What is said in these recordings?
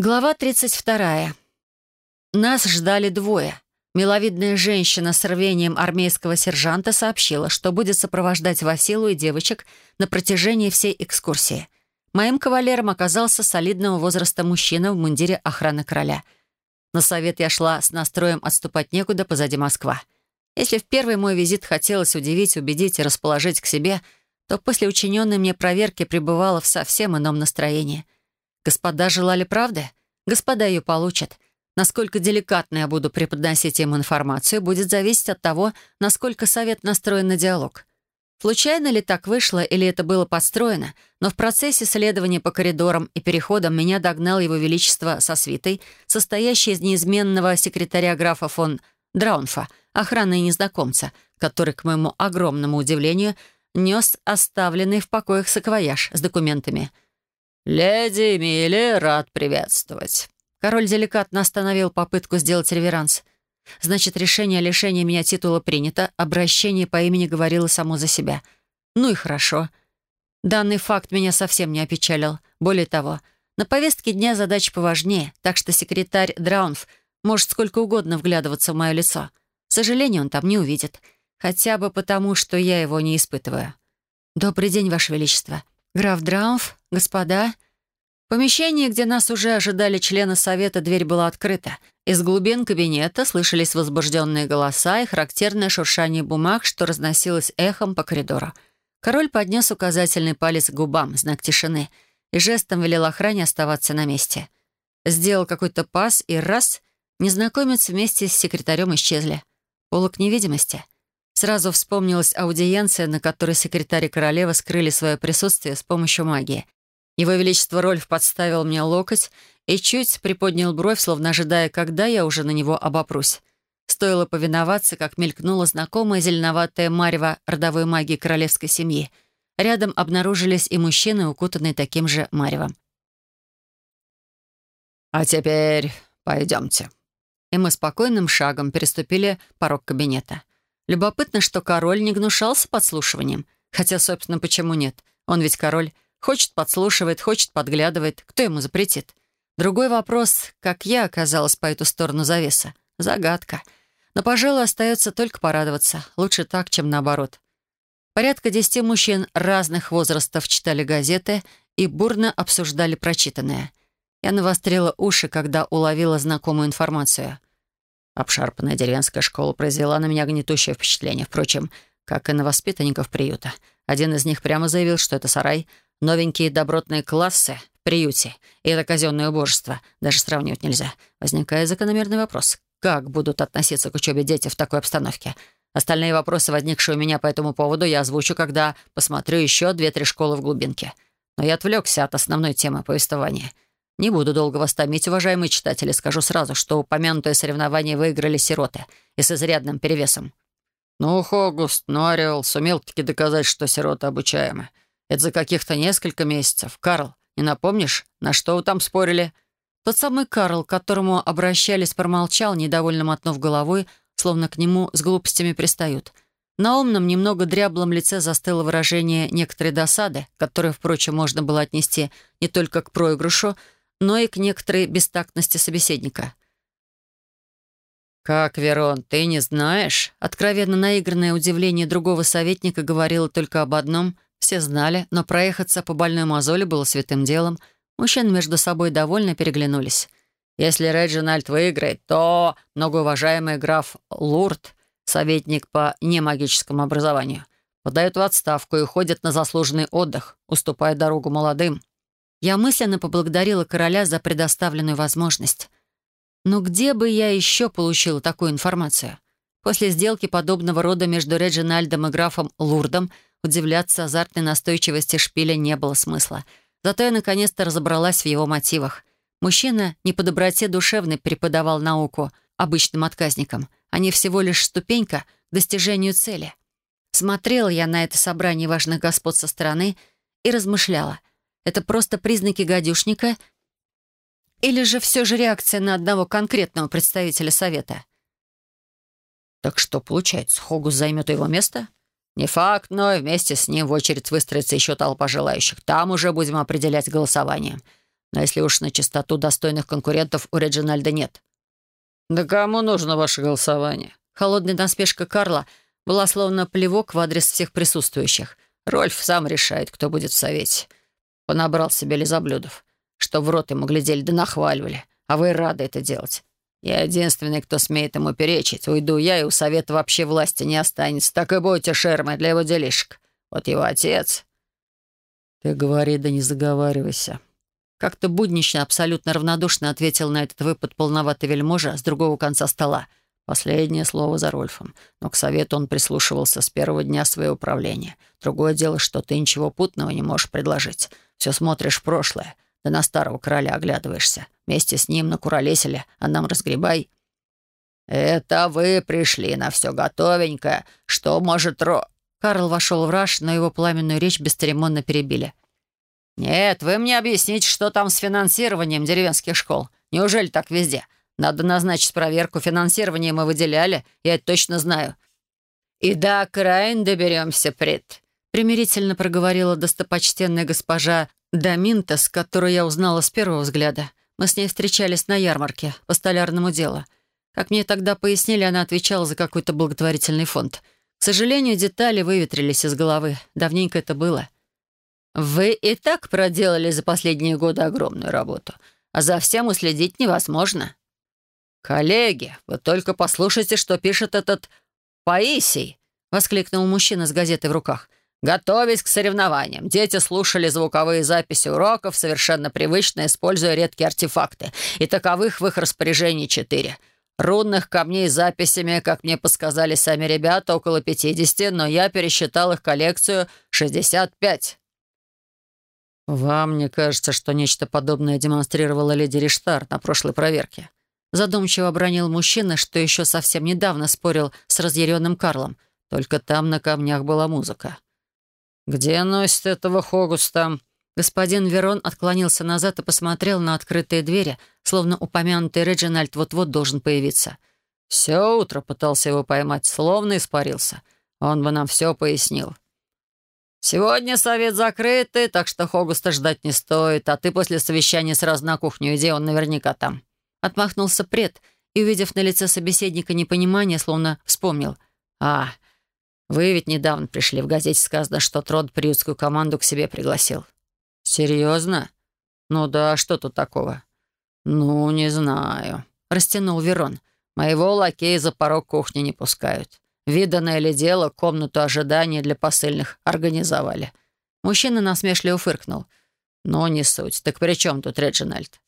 Глава 32. Нас ждали двое. Миловидная женщина с рвением армейского сержанта сообщила, что будет сопровождать Василу и девочек на протяжении всей экскурсии. Моим кавалером оказался солидного возраста мужчина в мундире охраны короля. На совет я шла с настроем отступать некуда позади Москва. Если в первый мой визит хотелось удивить, убедить и расположить к себе, то после учиненной мне проверки пребывала в совсем ином настроении — Господа желали правды? Господа ее получат. Насколько деликатно я буду преподносить им информацию, будет зависеть от того, насколько совет настроен на диалог. Случайно ли так вышло, или это было подстроено, но в процессе следования по коридорам и переходам меня догнал его величество со свитой, состоящей из неизменного секретаря графа фон Драунфа, охраны незнакомца, который, к моему огромному удивлению, нес оставленный в покоях саквояж с документами — «Леди Эмили, рад приветствовать». Король деликатно остановил попытку сделать реверанс. Значит, решение о лишении меня титула принято, обращение по имени говорило само за себя. Ну и хорошо. Данный факт меня совсем не опечалил. Более того, на повестке дня задача поважнее, так что секретарь Драунф может сколько угодно вглядываться в мое лицо. К сожалению, он там не увидит. Хотя бы потому, что я его не испытываю. «Добрый день, Ваше Величество. Граф Драунф, господа...» Помещении, где нас уже ожидали члены совета, дверь была открыта. Из глубин кабинета слышались возбужденные голоса и характерное шуршание бумаг, что разносилось эхом по коридору. Король поднес указательный палец к губам, знак тишины, и жестом велел охране оставаться на месте. Сделал какой-то пас, и раз — незнакомец вместе с секретарем исчезли. Полок невидимости. Сразу вспомнилась аудиенция, на которой секретарь и королева скрыли свое присутствие с помощью магии — его Величество Рольф подставил мне локоть и чуть приподнял бровь, словно ожидая, когда я уже на него обопрусь. Стоило повиноваться, как мелькнула знакомая зеленоватая марево родовой магии королевской семьи. Рядом обнаружились и мужчины, укутанные таким же маревом. «А теперь пойдемте». И мы спокойным шагом переступили порог кабинета. Любопытно, что король не гнушался подслушиванием. Хотя, собственно, почему нет? Он ведь король — Хочет подслушивает, хочет подглядывает. Кто ему запретит? Другой вопрос, как я оказалась по эту сторону завеса. Загадка. Но, пожалуй, остается только порадоваться. Лучше так, чем наоборот. Порядка десяти мужчин разных возрастов читали газеты и бурно обсуждали прочитанное. Я навострила уши, когда уловила знакомую информацию. Обшарпанная деревенская школа произвела на меня гнетущее впечатление. Впрочем, как и на воспитанников приюта. Один из них прямо заявил, что это сарай — Новенькие добротные классы в приюте и это казенное убожество даже сравнивать нельзя. Возникает закономерный вопрос. Как будут относиться к учебе дети в такой обстановке? Остальные вопросы, возникшие у меня по этому поводу, я озвучу, когда посмотрю еще две-три школы в глубинке. Но я отвлекся от основной темы повествования. Не буду долго вас томить, уважаемые читатели. Скажу сразу, что упомянутое соревнование выиграли сироты и с изрядным перевесом. Ну, Хогуст, ну, Орел сумел-таки доказать, что сироты обучаемы. Это за каких-то несколько месяцев. Карл, не напомнишь, на что вы там спорили?» Тот самый Карл, к которому обращались, промолчал, недовольно мотнув головой, словно к нему с глупостями пристают. На умном, немного дряблом лице застыло выражение некоторой досады, которое, впрочем, можно было отнести не только к проигрышу, но и к некоторой бестактности собеседника. «Как, Верон, ты не знаешь?» Откровенно наигранное удивление другого советника говорило только об одном — все знали, но проехаться по больной мозоли было святым делом. Мужчины между собой довольно переглянулись. Если Реджинальд выиграет, то многоуважаемый граф Лурд, советник по немагическому образованию, подает в отставку и уходит на заслуженный отдых, уступая дорогу молодым. Я мысленно поблагодарила короля за предоставленную возможность. Но где бы я еще получила такую информацию? После сделки подобного рода между Реджинальдом и графом Лурдом — Удивляться азартной настойчивости шпиля не было смысла. Зато я наконец-то разобралась в его мотивах. Мужчина не по доброте душевной преподавал науку обычным отказникам. Они всего лишь ступенька к достижению цели. Смотрела я на это собрание важных господ со стороны и размышляла. Это просто признаки гадюшника или же все же реакция на одного конкретного представителя Совета? Так что, получается, Хогус займет его место? «Не факт, но вместе с ним в очередь выстроится еще толпа желающих. Там уже будем определять голосование. Но если уж на чистоту достойных конкурентов у Реджинальда нет». «Да кому нужно ваше голосование?» Холодная насмешка Карла была словно плевок в адрес всех присутствующих. «Рольф сам решает, кто будет в совете. Понабрал себе лизоблюдов, что в рот ему глядели да нахваливали, а вы рады это делать. Я единственный, кто смеет ему перечить. Уйду я, и у совета вообще власти не останется. Так и будете шермой для его делишек. Вот его отец...» «Ты говори, да не заговаривайся». Как-то буднично, абсолютно равнодушно ответил на этот выпад полноватый вельможа с другого конца стола. Последнее слово за Рольфом. Но к совету он прислушивался с первого дня своего правления. Другое дело, что ты ничего путного не можешь предложить. Все смотришь в прошлое. Да на старого короля оглядываешься. Вместе с ним накуролесили, а нам разгребай. «Это вы пришли на все готовенькое. Что может Ро...» Карл вошел в раж, но его пламенную речь бесцеремонно перебили. «Нет, вы мне объясните, что там с финансированием деревенских школ. Неужели так везде? Надо назначить проверку. Финансирование мы выделяли, я это точно знаю». «И до окраин доберемся, пред», — примирительно проговорила достопочтенная госпожа Даминтас, которую я узнала с первого взгляда. Мы с ней встречались на ярмарке по столярному делу. Как мне тогда пояснили, она отвечала за какой-то благотворительный фонд. К сожалению, детали выветрились из головы. Давненько это было. «Вы и так проделали за последние годы огромную работу, а за всем уследить невозможно. Коллеги, вы только послушайте, что пишет этот Паисий», — воскликнул мужчина с газетой в руках. «Готовясь к соревнованиям, дети слушали звуковые записи уроков, совершенно привычно используя редкие артефакты, и таковых в их распоряжении четыре. Рунных камней с записями, как мне подсказали сами ребята, около 50, но я пересчитал их коллекцию 65. «Вам не кажется, что нечто подобное демонстрировала леди Риштар на прошлой проверке?» Задумчиво обронил мужчина, что еще совсем недавно спорил с разъяренным Карлом. Только там на камнях была музыка. «Где носит этого Хогуста?» Господин Верон отклонился назад и посмотрел на открытые двери, словно упомянутый Реджинальд вот-вот должен появиться. «Все утро пытался его поймать, словно испарился. Он бы нам все пояснил». «Сегодня совет закрытый, так что Хогуста ждать не стоит, а ты после совещания сразу на кухню иди, он наверняка там». Отмахнулся пред и, увидев на лице собеседника непонимание, словно вспомнил. «А, вы ведь недавно пришли. В газете сказано, что Трод приютскую команду к себе пригласил». «Серьезно? Ну да, что тут такого?» «Ну, не знаю», — растянул Верон. «Моего лакея за порог кухни не пускают. Виданное ли дело, комнату ожидания для посыльных организовали. Мужчина насмешливо фыркнул. «Ну, не суть. Так при чем тут Реджинальд?»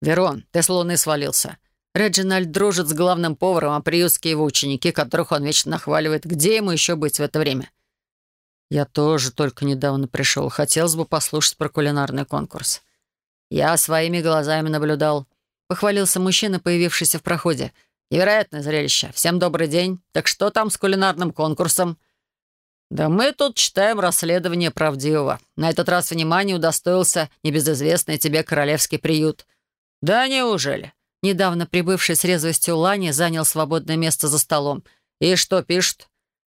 «Верон, ты с луны свалился. Реджинальд дружит с главным поваром, а приютские его ученики, которых он вечно нахваливает. Где ему еще быть в это время?» «Я тоже только недавно пришел. Хотелось бы послушать про кулинарный конкурс». «Я своими глазами наблюдал», — похвалился мужчина, появившийся в проходе. Невероятное зрелище. Всем добрый день. Так что там с кулинарным конкурсом? Да мы тут читаем расследование правдивого. На этот раз внимание удостоился небезызвестный тебе королевский приют. Да неужели? Недавно прибывший с резвостью Лани занял свободное место за столом. И что пишет?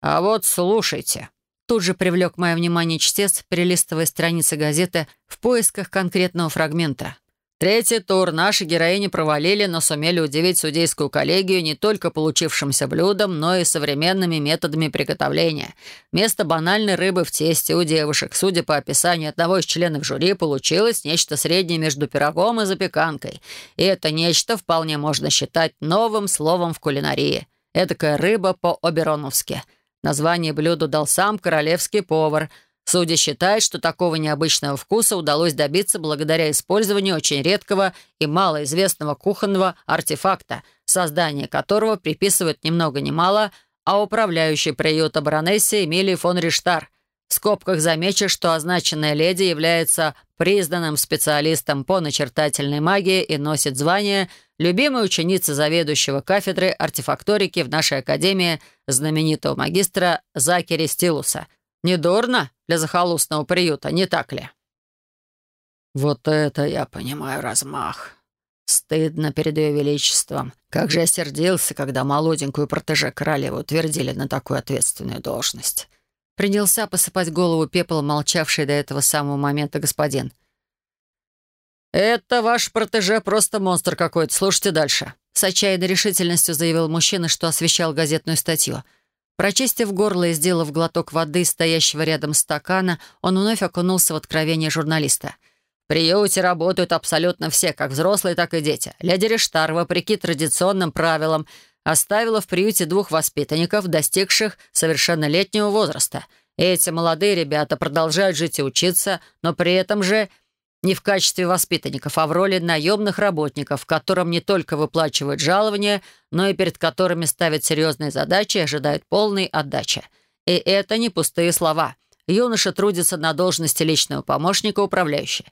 А вот слушайте. Тут же привлек мое внимание чтец, перелистывая страницы газеты в поисках конкретного фрагмента. Третий тур наши героини провалили, но сумели удивить судейскую коллегию не только получившимся блюдом, но и современными методами приготовления. Вместо банальной рыбы в тесте у девушек, судя по описанию одного из членов жюри, получилось нечто среднее между пирогом и запеканкой. И это нечто вполне можно считать новым словом в кулинарии. Эдакая рыба по-обероновски. Название блюду дал сам королевский повар – Судья считает, что такого необычного вкуса удалось добиться благодаря использованию очень редкого и малоизвестного кухонного артефакта, создание которого приписывают ни много ни мало, а управляющий приюта баронессе Эмилии фон Риштар. В скобках замечу, что означенная леди является признанным специалистом по начертательной магии и носит звание любимой ученицы заведующего кафедры артефакторики в нашей академии знаменитого магистра Закери Стилуса – Недурно для захолустного приюта, не так ли?» «Вот это я понимаю размах. Стыдно перед ее величеством. Как же я сердился, когда молоденькую протеже королевы утвердили на такую ответственную должность». Принялся посыпать голову пеплом молчавший до этого самого момента господин. «Это ваш протеже просто монстр какой-то. Слушайте дальше». С отчаянной решительностью заявил мужчина, что освещал газетную статью. Прочистив горло и сделав глоток воды, стоящего рядом стакана, он вновь окунулся в откровение журналиста. «В приюте работают абсолютно все, как взрослые, так и дети. Леди Рештар, вопреки традиционным правилам, оставила в приюте двух воспитанников, достигших совершеннолетнего возраста. эти молодые ребята продолжают жить и учиться, но при этом же не в качестве воспитанников, а в роли наемных работников, которым не только выплачивают жалования, но и перед которыми ставят серьезные задачи и ожидают полной отдачи. И это не пустые слова. Юноша трудится на должности личного помощника управляющего.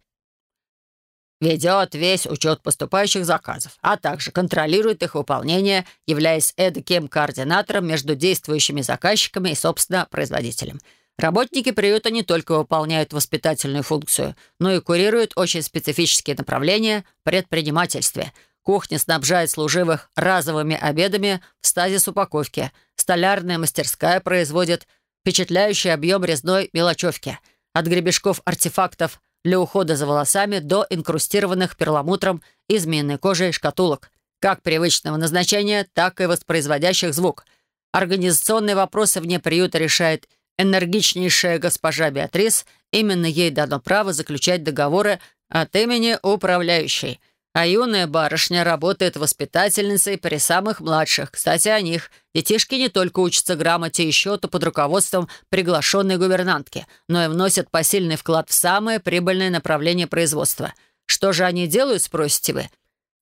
Ведет весь учет поступающих заказов, а также контролирует их выполнение, являясь эдаким координатором между действующими заказчиками и, собственно, производителем – Работники приюта не только выполняют воспитательную функцию, но и курируют очень специфические направления в предпринимательстве. Кухня снабжает служивых разовыми обедами в стазис упаковки. Столярная мастерская производит впечатляющий объем резной мелочевки. От гребешков артефактов для ухода за волосами до инкрустированных перламутром и змеиной кожей шкатулок. Как привычного назначения, так и воспроизводящих звук. Организационные вопросы вне приюта решает энергичнейшая госпожа Беатрис, именно ей дано право заключать договоры от имени управляющей. А юная барышня работает воспитательницей при самых младших. Кстати, о них. Детишки не только учатся грамоте и счету под руководством приглашенной гувернантки, но и вносят посильный вклад в самое прибыльное направление производства. Что же они делают, спросите вы?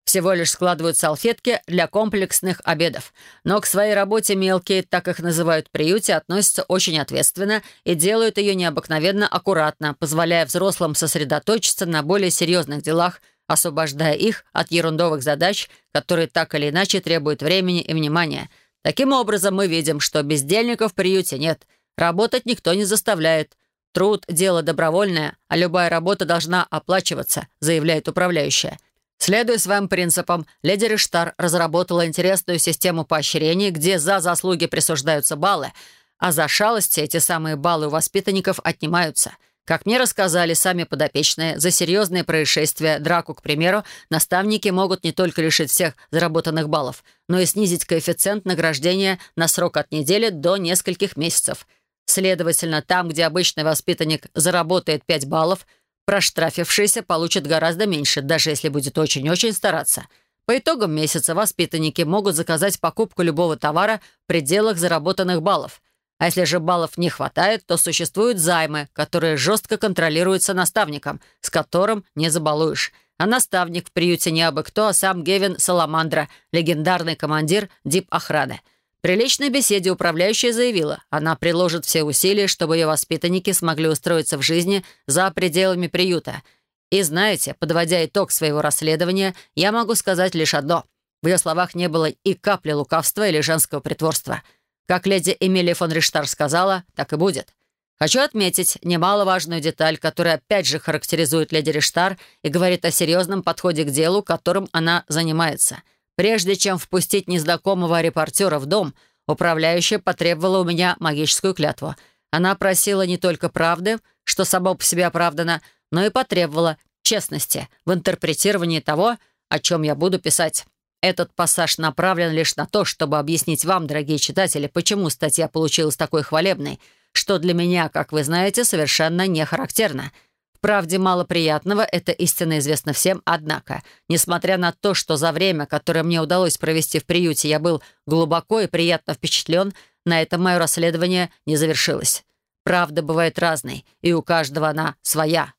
Всего лишь складывают салфетки для комплексных обедов. Но к своей работе мелкие, так их называют в приюте, относятся очень ответственно и делают ее необыкновенно аккуратно, позволяя взрослым сосредоточиться на более серьезных делах, освобождая их от ерундовых задач, которые так или иначе требуют времени и внимания. Таким образом, мы видим, что бездельников в приюте нет. Работать никто не заставляет. Труд – дело добровольное, а любая работа должна оплачиваться, заявляет управляющая. Следуя своим принципам, леди Риштар разработала интересную систему поощрений, где за заслуги присуждаются баллы, а за шалости эти самые баллы у воспитанников отнимаются. Как мне рассказали сами подопечные, за серьезные происшествия, драку, к примеру, наставники могут не только лишить всех заработанных баллов, но и снизить коэффициент награждения на срок от недели до нескольких месяцев. Следовательно, там, где обычный воспитанник заработает 5 баллов – проштрафившийся получит гораздо меньше, даже если будет очень-очень стараться. По итогам месяца воспитанники могут заказать покупку любого товара в пределах заработанных баллов. А если же баллов не хватает, то существуют займы, которые жестко контролируются наставником, с которым не забалуешь. А наставник в приюте не абы кто, а сам Гевин Саламандра, легендарный командир дип-охраны — при личной беседе управляющая заявила, она приложит все усилия, чтобы ее воспитанники смогли устроиться в жизни за пределами приюта. И знаете, подводя итог своего расследования, я могу сказать лишь одно. В ее словах не было и капли лукавства или женского притворства. Как леди Эмилия фон Риштар сказала, так и будет. Хочу отметить немаловажную деталь, которая опять же характеризует леди Риштар и говорит о серьезном подходе к делу, которым она занимается — Прежде чем впустить незнакомого репортера в дом, управляющая потребовала у меня магическую клятву. Она просила не только правды, что само по себе оправдано, но и потребовала честности в интерпретировании того, о чем я буду писать. Этот пассаж направлен лишь на то, чтобы объяснить вам, дорогие читатели, почему статья получилась такой хвалебной, что для меня, как вы знаете, совершенно не характерно — Правде мало приятного, это истинно известно всем, однако, несмотря на то, что за время, которое мне удалось провести в приюте, я был глубоко и приятно впечатлен, на этом мое расследование не завершилось. Правда бывает разной, и у каждого она своя.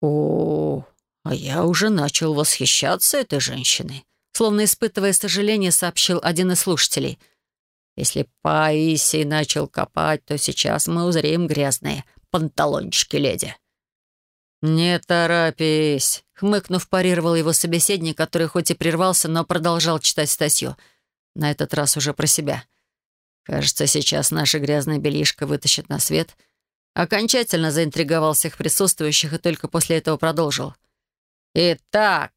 О, а я уже начал восхищаться этой женщиной, словно испытывая сожаление, сообщил один из слушателей. Если Паисий начал копать, то сейчас мы узреем грязные — панталончики, леди». «Не торопись», — хмыкнув, парировал его собеседник, который хоть и прервался, но продолжал читать статью. На этот раз уже про себя. «Кажется, сейчас наша грязная белишка вытащит на свет». Окончательно заинтриговал всех присутствующих и только после этого продолжил. «Итак,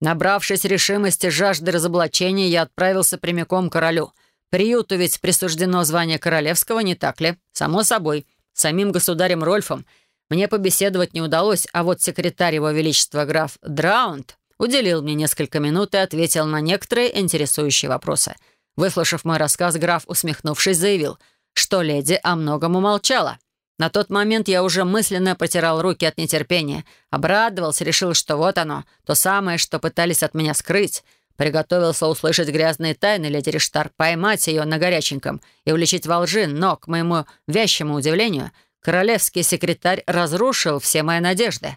набравшись решимости жажды разоблачения, я отправился прямиком к королю. Приюту ведь присуждено звание королевского, не так ли? Само собой» самим государем Рольфом, Мне побеседовать не удалось, а вот секретарь его величества граф Драунд уделил мне несколько минут и ответил на некоторые интересующие вопросы. Выслушав мой рассказ, граф, усмехнувшись, заявил, что леди о многом умолчала. На тот момент я уже мысленно потирал руки от нетерпения, обрадовался, решил, что вот оно, то самое, что пытались от меня скрыть. Приготовился услышать грязные тайны леди Риштар, поймать ее на горяченьком и уличить во лжи, но, к моему вящему удивлению, королевский секретарь разрушил все мои надежды.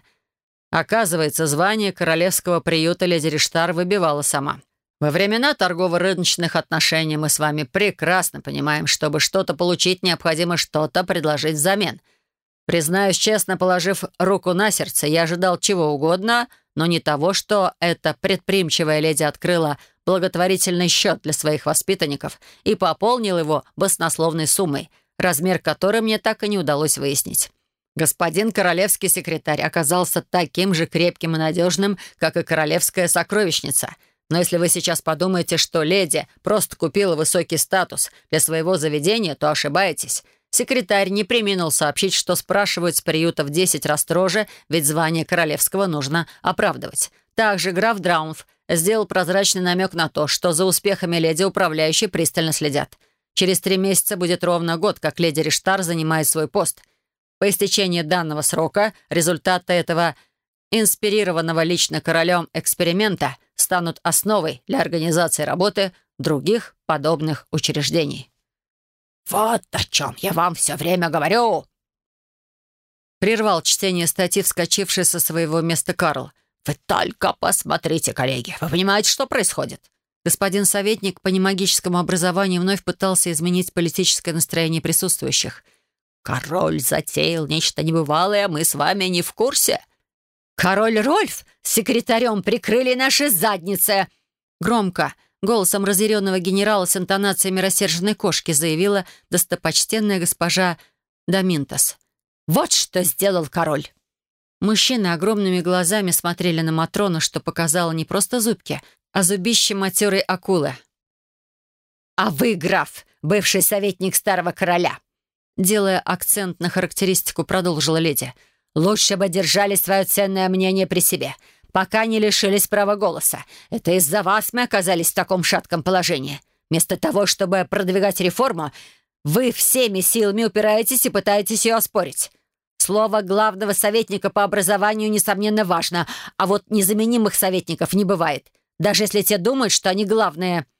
Оказывается, звание королевского приюта леди Риштар выбивала сама. Во времена торгово-рыночных отношений мы с вами прекрасно понимаем, чтобы что-то получить, необходимо что-то предложить взамен. Признаюсь честно, положив руку на сердце, я ожидал чего угодно, но не того, что эта предприимчивая леди открыла благотворительный счет для своих воспитанников и пополнил его баснословной суммой, размер которой мне так и не удалось выяснить. Господин королевский секретарь оказался таким же крепким и надежным, как и королевская сокровищница — но если вы сейчас подумаете, что леди просто купила высокий статус для своего заведения, то ошибаетесь. Секретарь не приминул сообщить, что спрашивают с приюта в 10 раз строже, ведь звание королевского нужно оправдывать. Также граф Драунф сделал прозрачный намек на то, что за успехами леди управляющие пристально следят. Через три месяца будет ровно год, как леди Риштар занимает свой пост. По истечении данного срока результаты этого инспирированного лично королем эксперимента – станут основой для организации работы других подобных учреждений. «Вот о чем я вам все время говорю!» Прервал чтение статьи, вскочивший со своего места Карл. «Вы только посмотрите, коллеги! Вы понимаете, что происходит?» Господин советник по немагическому образованию вновь пытался изменить политическое настроение присутствующих. «Король затеял нечто небывалое, мы с вами не в курсе. Король Рольф с секретарем прикрыли наши задницы!» Громко, голосом разъяренного генерала с интонациями рассерженной кошки заявила достопочтенная госпожа Доминтос. «Вот что сделал король!» Мужчины огромными глазами смотрели на Матрону, что показало не просто зубки, а зубище матерой акулы. «А вы, граф, бывший советник старого короля!» Делая акцент на характеристику, продолжила леди — Лучше бы держали свое ценное мнение при себе, пока не лишились права голоса. Это из-за вас мы оказались в таком шатком положении. Вместо того, чтобы продвигать реформу, вы всеми силами упираетесь и пытаетесь ее оспорить. Слово главного советника по образованию, несомненно, важно, а вот незаменимых советников не бывает. Даже если те думают, что они главные —